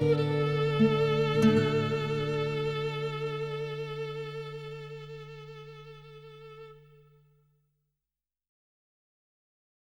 Música